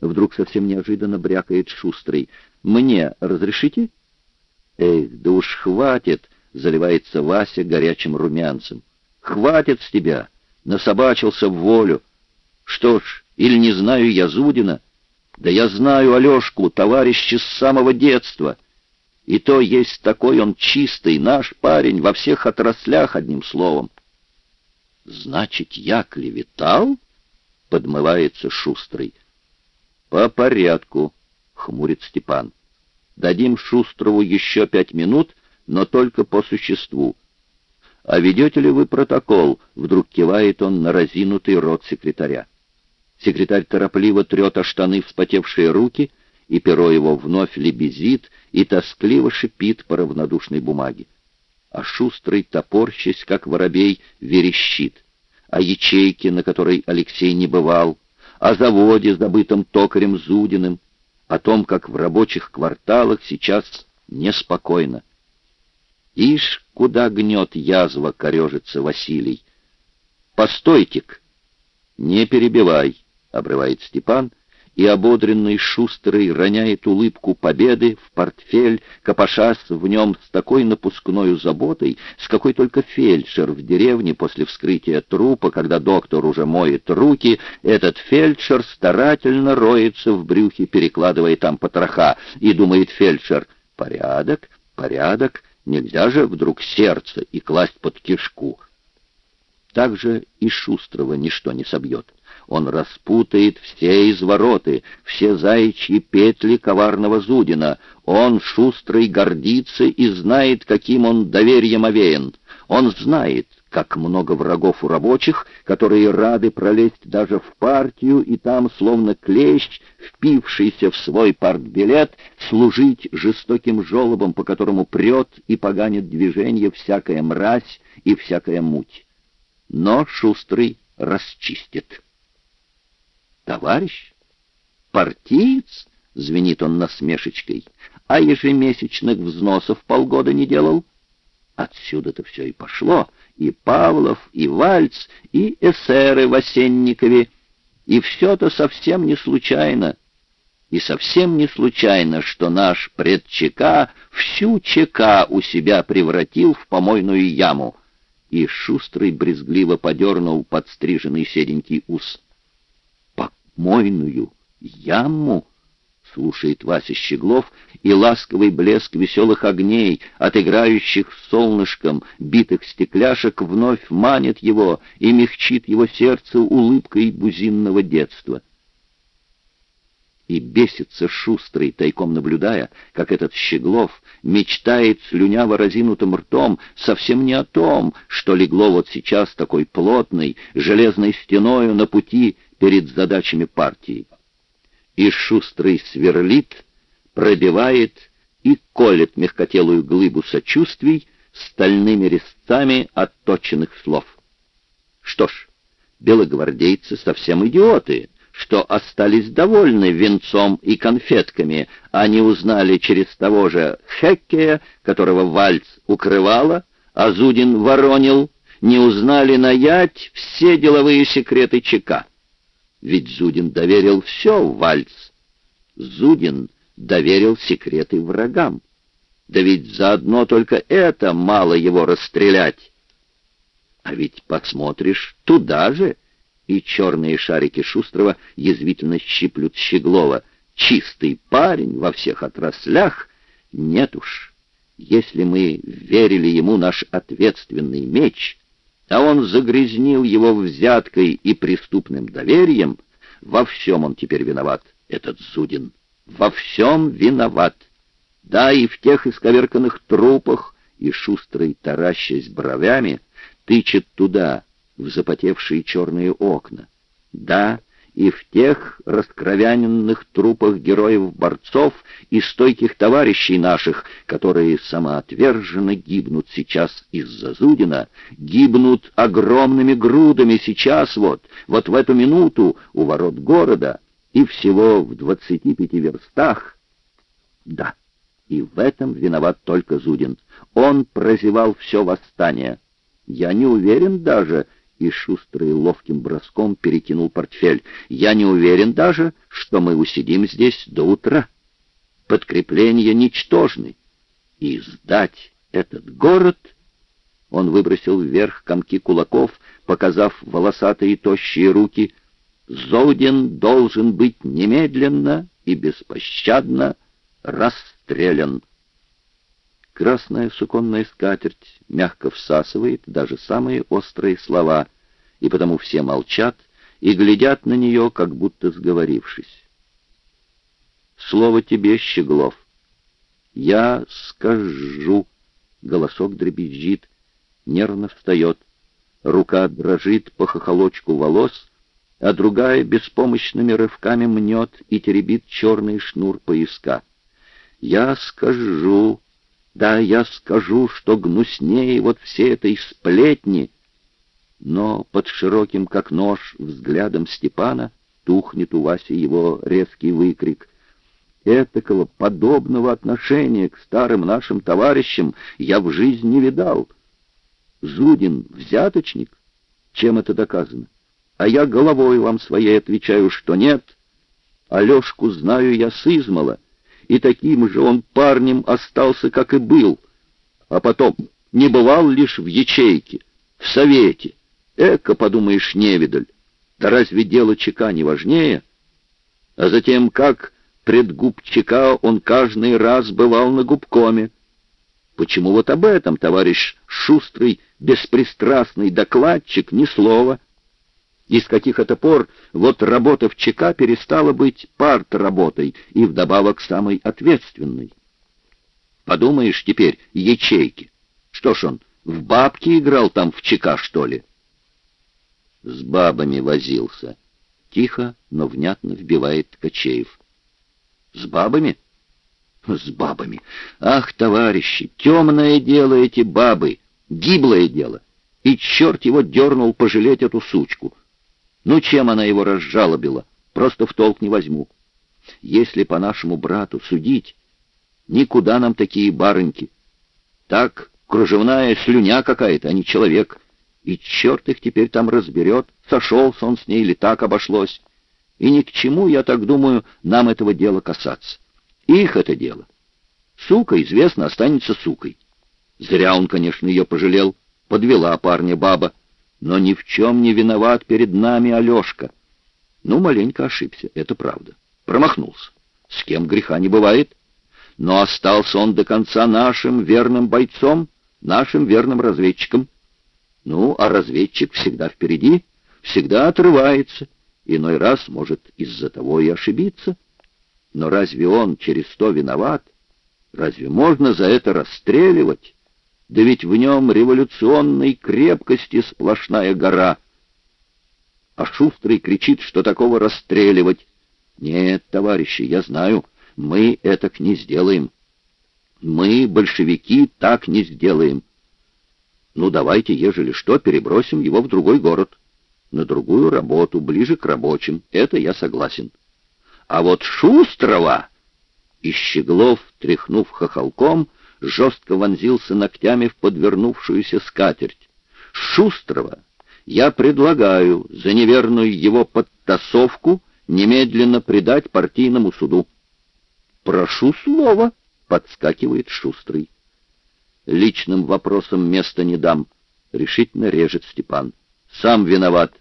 Вдруг совсем неожиданно брякает Шустрый. «Мне разрешите?» «Эх, да уж хватит!» — заливается Вася горячим румянцем. «Хватит с тебя! Насобачился в волю! Что ж, или не знаю я Зудина? Да я знаю Алешку, товарища с самого детства!» И то есть такой он чистый, наш парень, во всех отраслях, одним словом. «Значит, я клеветал?» — подмывается Шустрый. «По порядку», — хмурит Степан. «Дадим Шустрову еще пять минут, но только по существу. А ведете ли вы протокол?» — вдруг кивает он на разинутый рот секретаря. Секретарь торопливо трет о штаны вспотевшие руки, и перо его вновь лебезит и тоскливо шипит по равнодушной бумаге. А шустрый, топорщись, как воробей, верещит. О ячейке, на которой Алексей не бывал, о заводе, забытом токарем Зудиным, о том, как в рабочих кварталах сейчас неспокойно. Ишь, куда гнет язва, корежится Василий. «Постойте-ка!» «Не перебивай», — обрывает Степан, и ободренный шустрый роняет улыбку победы в портфель, копошась в нем с такой напускною заботой, с какой только фельдшер в деревне после вскрытия трупа, когда доктор уже моет руки, этот фельдшер старательно роется в брюхе, перекладывая там потроха, и думает фельдшер «Порядок, порядок, нельзя же вдруг сердце и класть под кишку». Так же и Шустрого ничто не собьет. Он распутает все извороты, все заячьи петли коварного Зудина. Он, шустрый, гордится и знает, каким он доверием овеян. Он знает, как много врагов у рабочих, которые рады пролезть даже в партию и там, словно клещ, впившийся в свой партбилет, служить жестоким жолобом, по которому прет и поганит движение всякая мразь и всякая муть. Но шустрый расчистит. «Товарищ? Партиец?» — звенит он насмешечкой. «А ежемесячных взносов полгода не делал?» Отсюда-то все и пошло. И Павлов, и Вальц, и эсеры в Осенникове. И все-то совсем не случайно. И совсем не случайно, что наш предчека всю ЧК у себя превратил в помойную яму. И шустрый брезгливо подернул подстриженный седенький ус мойную яму, слушает Вася Щеглов, и ласковый блеск веселых огней, отыграющих солнышком битых стекляшек, вновь манит его и мягчит его сердце улыбкой бузинного детства. И бесится шустрый, тайком наблюдая, как этот Щеглов мечтает слюняво разинутым ртом совсем не о том, что легло вот сейчас такой плотной, железной стеною на пути перед задачами партии. И шустрый сверлит, пробивает и колет мягкотелую глыбу сочувствий стальными резцами отточенных слов. Что ж, белогвардейцы совсем идиоты, что остались довольны венцом и конфетками, они узнали через того же Хеккея, которого Вальц укрывала, а Зудин воронил, не узнали наять все деловые секреты ЧК. Ведь Зудин доверил все Вальц. Зудин доверил секреты врагам. Да ведь заодно только это мало его расстрелять. А ведь посмотришь туда же, и черные шарики Шустрова язвительно щиплют Щеглова. Чистый парень во всех отраслях. Нет уж, если мы верили ему наш ответственный меч, а он загрязнил его взяткой и преступным доверием, во всем он теперь виноват, этот Зудин. Во всем виноват. Да, и в тех исковерканных трупах, и шустрый, таращась бровями, тычет туда, в запотевшие черные окна. Да, и в тех раскровяненных трупах героев-борцов и стойких товарищей наших, которые самоотверженно гибнут сейчас из-за Зудина, гибнут огромными грудами сейчас вот, вот в эту минуту у ворот города и всего в двадцати пяти верстах. Да, и в этом виноват только Зудин. Он прозевал все восстание. Я не уверен даже, и Шустрый ловким броском перекинул портфель. «Я не уверен даже, что мы усидим здесь до утра. Подкрепление ничтожны. И сдать этот город...» Он выбросил вверх комки кулаков, показав волосатые тощие руки. «Зодин должен быть немедленно и беспощадно расстрелян». Красная суконная скатерть мягко всасывает даже самые острые слова, и потому все молчат и глядят на нее, как будто сговорившись. «Слово тебе, Щеглов!» «Я скажу!» Голосок дребезжит, нервно встает. Рука дрожит по хохолочку волос, а другая беспомощными рывками мнет и теребит черный шнур пояска. «Я скажу!» Да, я скажу, что гнуснее вот все этой сплетни. Но под широким, как нож, взглядом Степана тухнет у Васи его резкий выкрик. Этакого подобного отношения к старым нашим товарищам я в жизни не видал. Зудин — взяточник? Чем это доказано? А я головой вам своей отвечаю, что нет. Алешку знаю я с измала — и таким же он парнем остался, как и был. А потом не бывал лишь в ячейке, в совете. Эко, подумаешь, невидаль. Да разве дело ЧК не важнее? А затем, как пред губ ЧК он каждый раз бывал на губкоме. Почему вот об этом, товарищ шустрый, беспристрастный докладчик, ни слова — и с каких это пор вот работа в ЧК перестала быть парт-работой и вдобавок самой ответственной. Подумаешь теперь, ячейки. Что ж он, в бабки играл там в ЧК, что ли? С бабами возился. Тихо, но внятно вбивает Ткачеев. С бабами? С бабами. Ах, товарищи, темное дело эти бабы, гиблое дело. И черт его дернул пожалеть эту сучку. Ну, чем она его разжалобила? Просто в толк не возьму. Если по нашему брату судить, никуда нам такие барыньки. Так, кружевная слюня какая-то, а не человек. И черт их теперь там разберет, сошелся он с ней или так обошлось. И ни к чему, я так думаю, нам этого дела касаться. Их это дело. Сука, известно, останется сукой. Зря он, конечно, ее пожалел. Подвела парня баба. Но ни в чем не виноват перед нами Алешка. Ну, маленько ошибся, это правда. Промахнулся. С кем греха не бывает. Но остался он до конца нашим верным бойцом, нашим верным разведчиком. Ну, а разведчик всегда впереди, всегда отрывается. Иной раз может из-за того и ошибиться. Но разве он через то виноват? Разве можно за это расстреливать? Да ведь в нем революционной крепкости сплошная гора. А Шустрый кричит, что такого расстреливать. Нет, товарищи, я знаю, мы это не сделаем. Мы, большевики, так не сделаем. Ну, давайте, ежели что, перебросим его в другой город. На другую работу, ближе к рабочим. Это я согласен. А вот Шустрова... И Щеглов, тряхнув хохолком, жестко вонзился ногтями в подвернувшуюся скатерть. «Шустрого я предлагаю за неверную его подтасовку немедленно предать партийному суду». «Прошу слова», — подскакивает Шустрый. «Личным вопросом места не дам», — решительно режет Степан. «Сам виноват».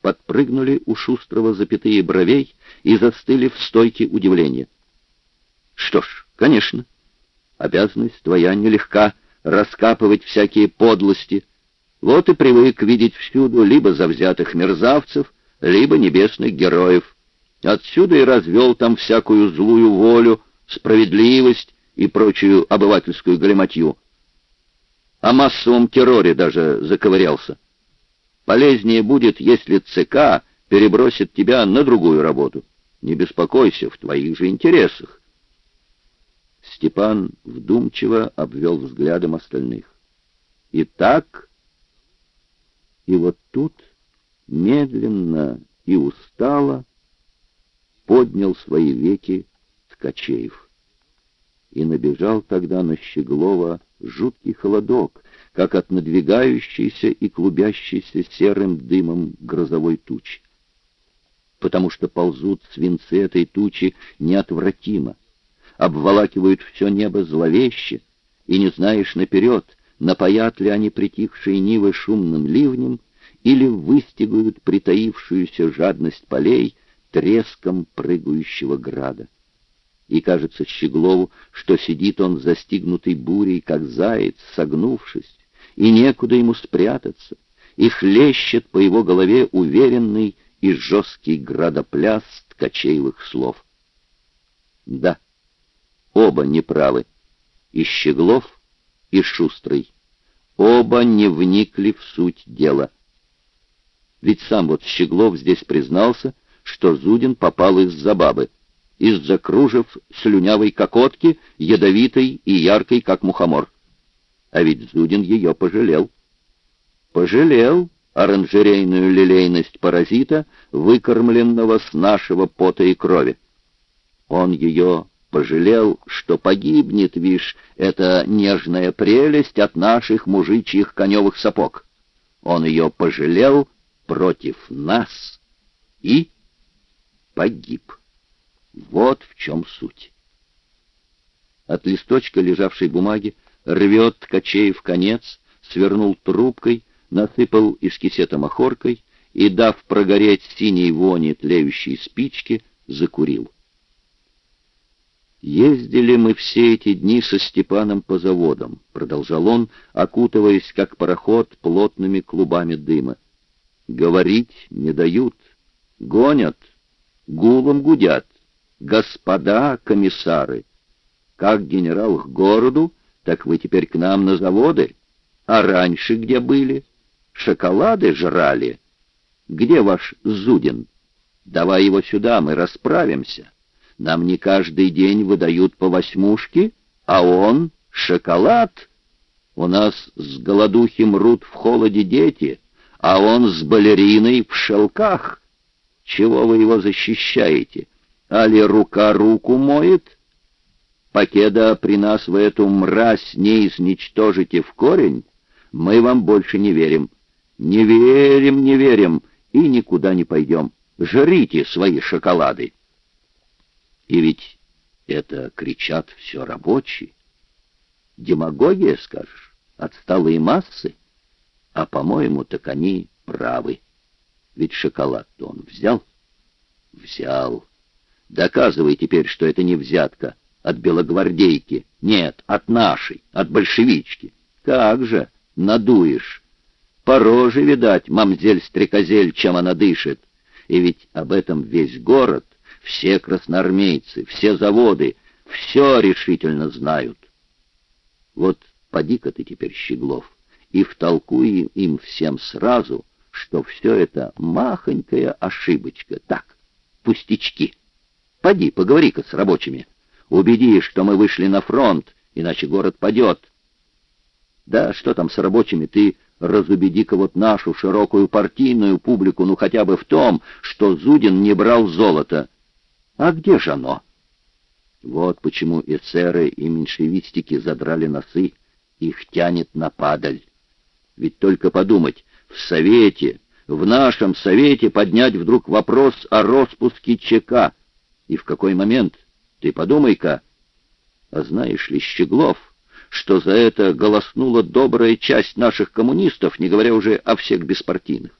Подпрыгнули у Шустрого запятые бровей и застыли в стойке удивления. «Что ж, конечно». Обязанность твоя нелегка — раскапывать всякие подлости. Вот и привык видеть всюду либо завзятых мерзавцев, либо небесных героев. Отсюда и развел там всякую злую волю, справедливость и прочую обывательскую галиматью. О массовом терроре даже заковырялся. Полезнее будет, если ЦК перебросит тебя на другую работу. Не беспокойся, в твоих же интересах. Степан вдумчиво обвел взглядом остальных. «Итак...» И вот тут, медленно и устало, поднял свои веки Ткачеев. И набежал тогда на Щеглова жуткий холодок, как от надвигающейся и клубящейся серым дымом грозовой тучи. Потому что ползут свинцы этой тучи неотвратимо, обволакивают все небо зловеще, и не знаешь наперед, напоят ли они притихшие нивы шумным ливнем или выстигают притаившуюся жадность полей треском прыгающего града. И кажется Щеглову, что сидит он застигнутый бурей, как заяц, согнувшись, и некуда ему спрятаться, и хлещет по его голове уверенный и жесткий градопляс ткачеевых слов. Да, оба неправы, и Щеглов, и Шустрый. Оба не вникли в суть дела. Ведь сам вот Щеглов здесь признался, что Зудин попал из-за бабы, из-за кружев слюнявой кокотки, ядовитой и яркой, как мухомор. А ведь Зудин ее пожалел. Пожалел оранжерейную лилейность паразита, выкормленного с нашего пота и крови. Он ее пожалел, что погибнет, вишь, эта нежная прелесть от наших мужичьих коневых сапог. Он ее пожалел против нас и погиб. Вот в чем суть. От листочка лежавшей бумаги рвет Ткачеев конец, свернул трубкой, насыпал из кисета махоркой и, дав прогореть синей вони тлеющей спички, закурил. «Ездили мы все эти дни со Степаном по заводам», — продолжал он, окутываясь, как пароход, плотными клубами дыма. «Говорить не дают, гонят, гулом гудят. Господа комиссары, как генерал к городу, так вы теперь к нам на заводы. А раньше где были? Шоколады жрали. Где ваш Зудин? Давай его сюда, мы расправимся». Нам не каждый день выдают по восьмушке, а он — шоколад. У нас с голодухи мрут в холоде дети, а он с балериной в шелках. Чего вы его защищаете? Али рука руку моет? Покеда при нас вы эту мразь не изничтожите в корень, мы вам больше не верим. Не верим, не верим и никуда не пойдем. Жрите свои шоколады. И ведь это кричат все рабочие. Демагогия, скажешь, отсталые массы. А, по-моему, так они правы. Ведь шоколад-то он взял? Взял. Доказывай теперь, что это не взятка от белогвардейки. Нет, от нашей, от большевички. Как же, надуешь. По роже, видать, мамзель-стрекозель, чем она дышит. И ведь об этом весь город все красноармейцы, все заводы, все решительно знают. Вот поди-ка ты теперь, Щеглов, и втолкуй им всем сразу, что все это махонькая ошибочка, так, пустячки. Поди, поговори-ка с рабочими. Убеди, что мы вышли на фронт, иначе город падет. Да что там с рабочими, ты разубеди-ка вот нашу широкую партийную публику, ну хотя бы в том, что Зудин не брал золото. А где же оно? Вот почему эсеры и меньшевистики задрали носы, их тянет на падаль. Ведь только подумать, в Совете, в нашем Совете поднять вдруг вопрос о распуске ЧК. И в какой момент? Ты подумай-ка. А знаешь ли, Щеглов, что за это голоснула добрая часть наших коммунистов, не говоря уже о всех беспартийных?